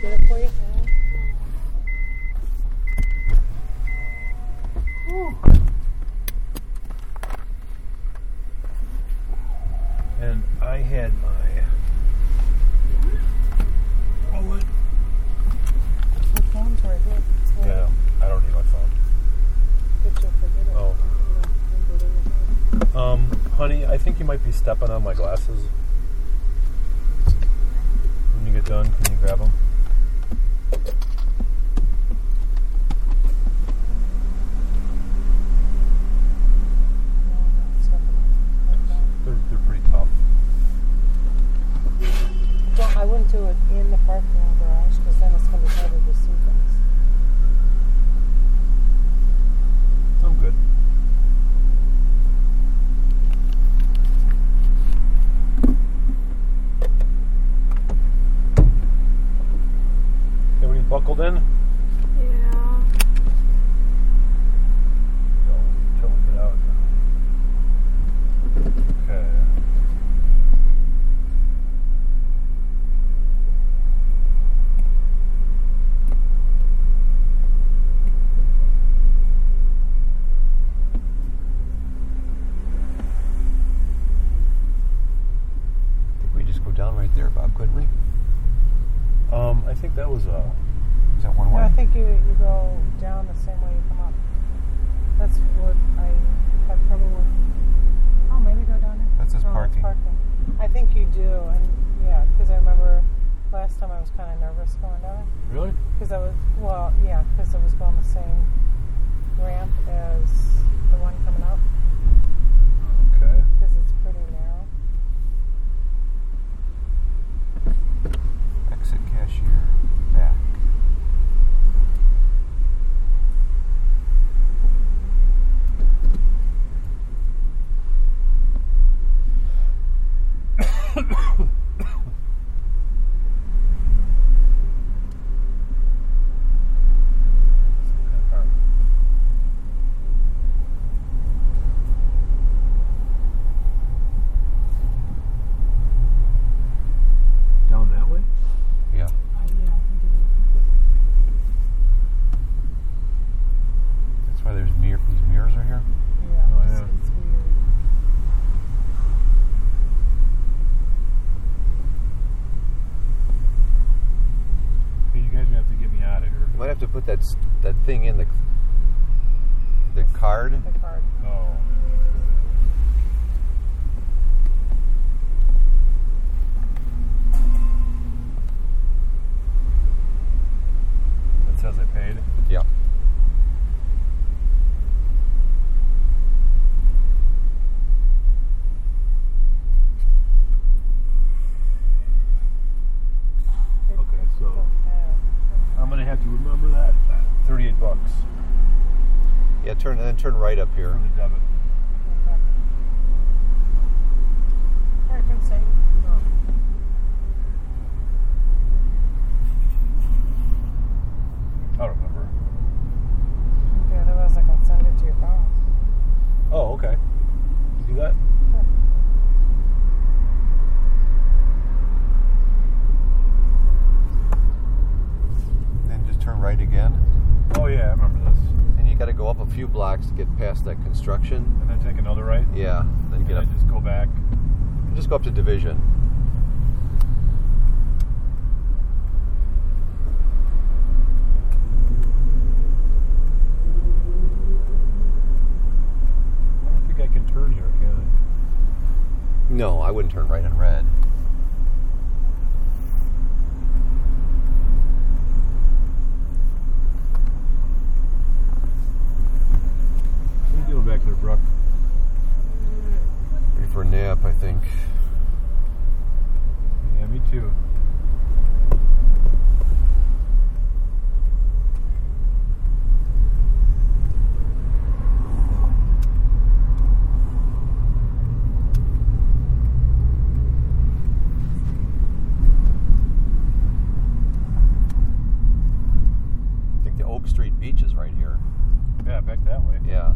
get it for you? And I had my wallet. The phone's right here. Yeah, I don't need my phone. Get you forget it. Oh. You know, you go to your phone. Um, honey, I think you might be stepping on my glasses. When you get done, can you grab them? No, I'm not stepping on it. Okay. They're, they're pretty tough. Well, I wouldn't do it in the parking garage because then it's going to be harder to see things. I'm good. Everybody buckled in? Yeah. It out. Okay. I think we just go down right there, Bob, couldn't we? Um, I think that was uh Is that one No. I think you, you go down the same way you come up. That's what I have trouble with. Oh, maybe go down there. That says No, it's parking. I think you do, and yeah, because I remember last time I was kind of nervous going down it. really? Because I was, well, yeah, because I was going the same ramp as the one coming up, Okay. because it's pretty narrow. Exit cashier back. Down that way? Yeah. Uh, yeah, I think it That's why there's mir- these mirrors are here. is. Yeah, Oh, it's, yeah. it's weird. Hey, you guys are gonna have to get me out of here. You might have to put that that thing in the the card. The card. Oh. That says I paid. Yeah. It- Okay, it's so- okay. I'm gonna have to remember that. Thirty-eight bucks Yeah. Turn and then turn right up here. for the debit. I can say. I don't remember. Okay, otherwise I can send it to your phone. Oh, okay. You do that? Sure. Then just turn right again. Oh yeah, I remember this. And you got to go up a few blocks to get past that construction. And then take another right. Yeah. Then And get up. then just go back. Just go up to division. I don't think I can turn here, can I? No, I wouldn't turn right in red. What are you doing back there, Brooke? Ready for a nap, I think. Yeah, me too. I think the Oak Street Beach is right here. Yeah, back that way. Yeah.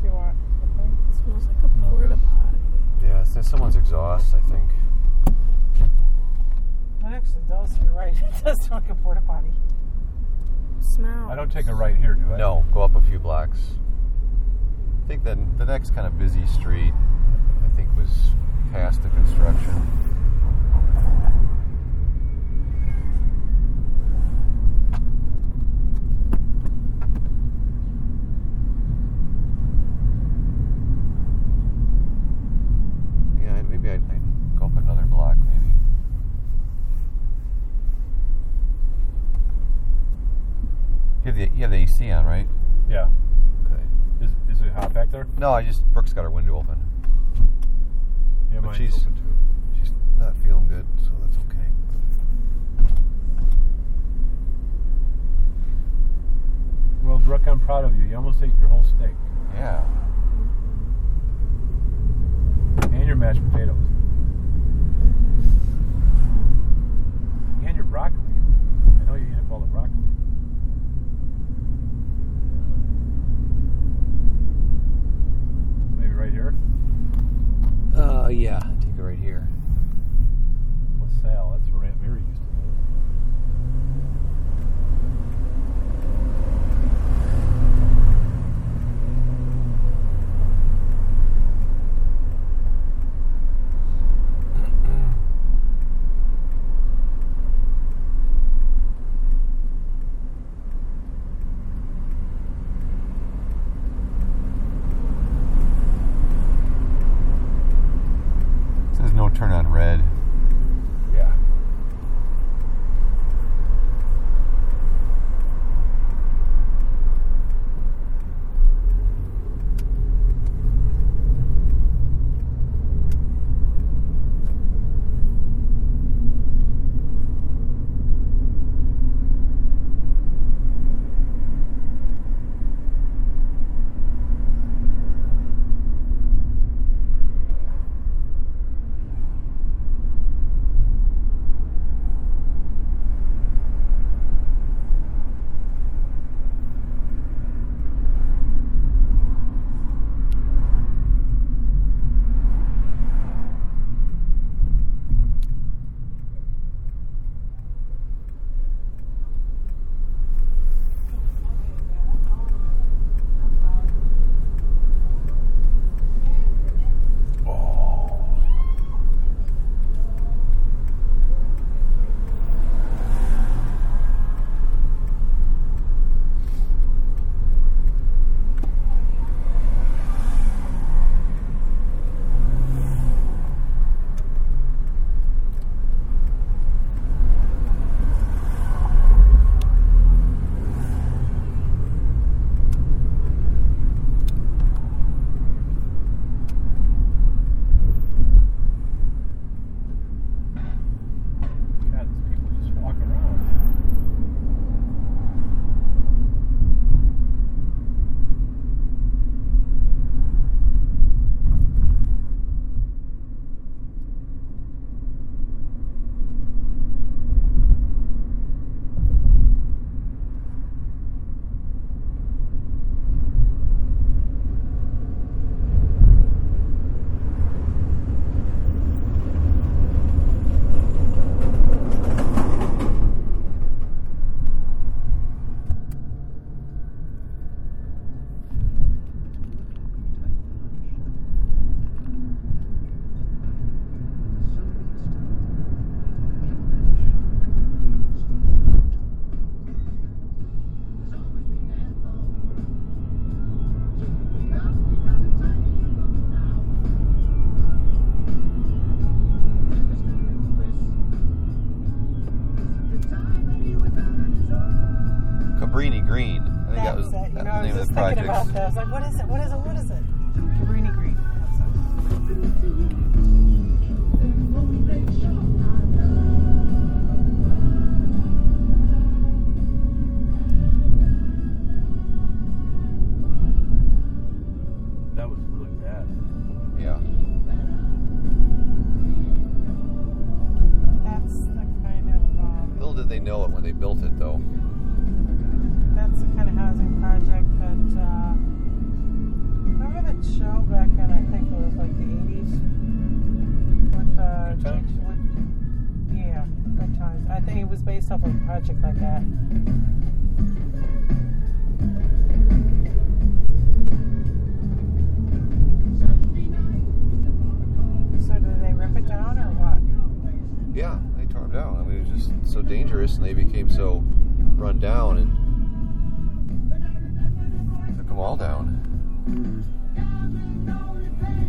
Do you want the thing? smells like a porta potty. Yeah. That's someone's exhaust, I think. It actually does. You're right. It does smell like a porta potty. Smell. I don't take a right here, do I? No, go up a few blocks. I think the the next kind of busy street, I think, was past the construction. Yeah, maybe I'd, I'd go up another block, maybe. You have the you have the AC on, right? Yeah. Okay. Is, is it hot back there? No, I just Brooke's got her window open. Yeah, But mine's she's- open too. She's not feeling good, so that's okay. Well, Brooke, I'm proud of you. You almost ate your whole steak Yeah. and your mashed potatoes the thinking about that. I was like, what is it? What is it? What is it? Cabrini Green. That was really bad. Yeah. That's the kind of um, Little did they know it when they built it, though. Was based off of a project like that. So did they rip it down or what? Yeah, they tore them down. I mean, it was just so dangerous, and they became so run down, and took them all down.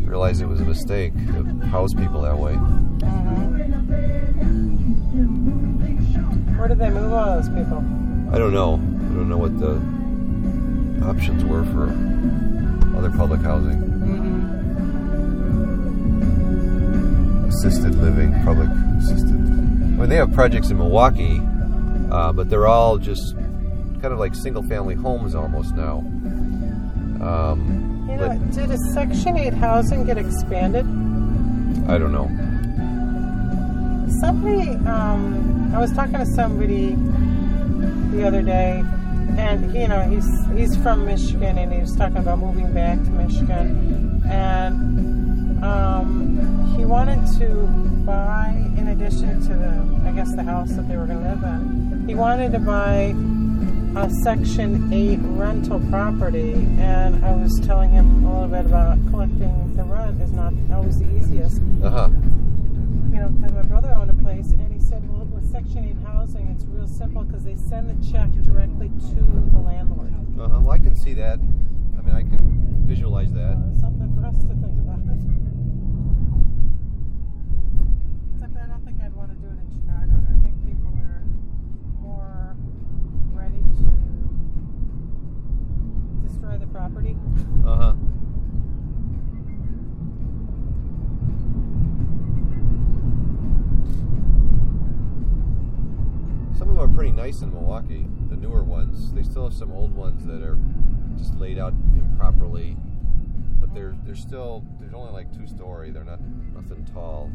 Realized it was a mistake to house people that way. Mm-hmm. Where did they move all those people? I don't know. I don't know what the options were for other public housing, assisted living, public assisted. I mean, they have projects in Milwaukee, uh, but they're all just kind of like single-family homes almost now. Um, You know, did a Section 8 housing get expanded? I don't know. Somebody, um, I was talking to somebody the other day, and you know, he's he's from Michigan, and he was talking about moving back to Michigan, and um, he wanted to buy, in addition to the, I guess, the house that they were going to live in, he wanted to buy a Section 8 rental property, and I was telling him a little bit about collecting the rent is not always the easiest. Uh huh. You know, because my brother owned a place, and he said, well, with Section 8 housing, it's real simple because they send the check directly to the landlord. Uh huh. Well, I can see that. I mean, I can visualize that. Uh, something for us to think about. Except I don't think I'd want to do it in Chicago. I think people are more ready to destroy the property. Uh huh. Nice in Milwaukee. The newer ones. They still have some old ones that are just laid out improperly, but they're they're still they're only like two story. They're not nothing tall.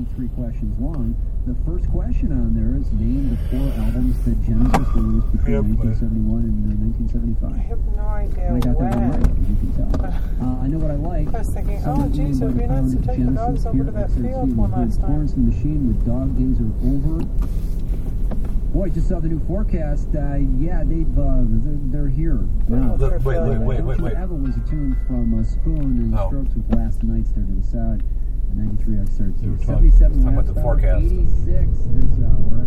93 questions long. The first question on there is name the four albums that Genesis released between Yep, 1971 and uh, I 1975. have no idea And I got that one right, as you can tell. Uh, I know what I like. I was thinking, Some oh, of geez, it would be nice to Pound take the dogs over to that field was one good. last time. Florence and the Machine with Dog Days Are Over. Boy, just saw the new forecast. Uh, yeah, they've uh, they're, they're here now. Look, wait, wait, wait, wait, Don't wait. You Ever was a tune from uh, Spoon and Oh. Strokes with Last Nights there to the side. 93 XRT. They were talking- 77 talking about the forecast. 86 this hour.